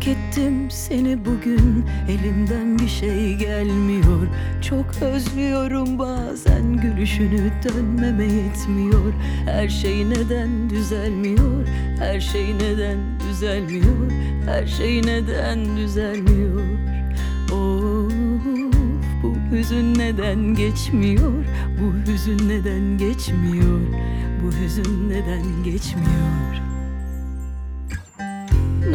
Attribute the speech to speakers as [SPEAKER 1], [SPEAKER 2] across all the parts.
[SPEAKER 1] Fark ettim seni bugün. Elimden bir şey gelmiyor. Çok özlüyorum bazen Gülüşünü dönmeme yetmiyor. Her şey neden düzelmiyor? Her şey neden düzelmiyor? Her şey neden düzelmiyor? Of bu hüzün neden geçmiyor? Bu hüzün neden geçmiyor? Bu hüzün neden geçmiyor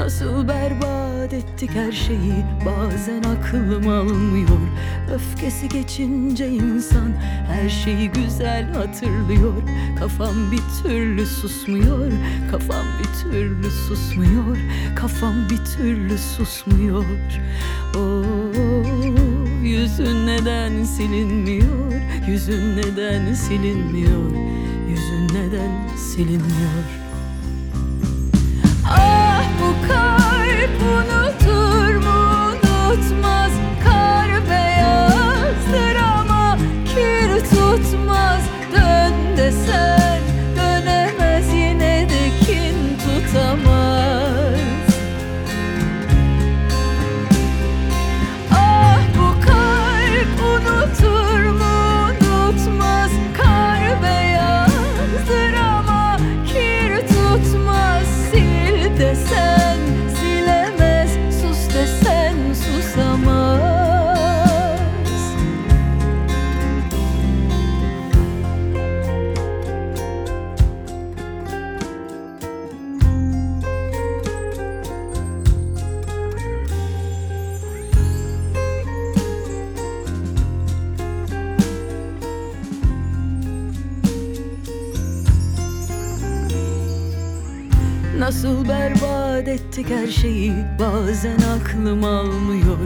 [SPEAKER 1] Nasıl berbat ettik her şeyi Bazen aklım almıyor. Öfkesi geçince insan Her şeyi güzel hatırlıyor. Kafam bir türlü susmuyor Kafam bir türlü susmuyor Kafam bir türlü susmuyor. Oh, yüzün neden silinmiyor? Yüzün neden silinmiyor? Yüzün neden silinmiyor Nasıl berbat ettik her şeyi. Bazen aklım almıyor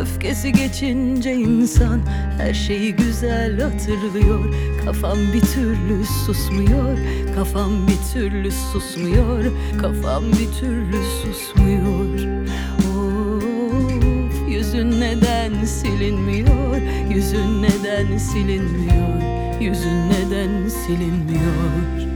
[SPEAKER 1] Öfkesi geçince insan Her şeyi güzel hatırlıyor. Kafam bir türlü susmuyor Kafam bir türlü susmuyor Kafam bir türlü susmuyor. Of yüzün neden silinmiyor? Yüzün neden silinmiyor? Yüzün neden silinmiyor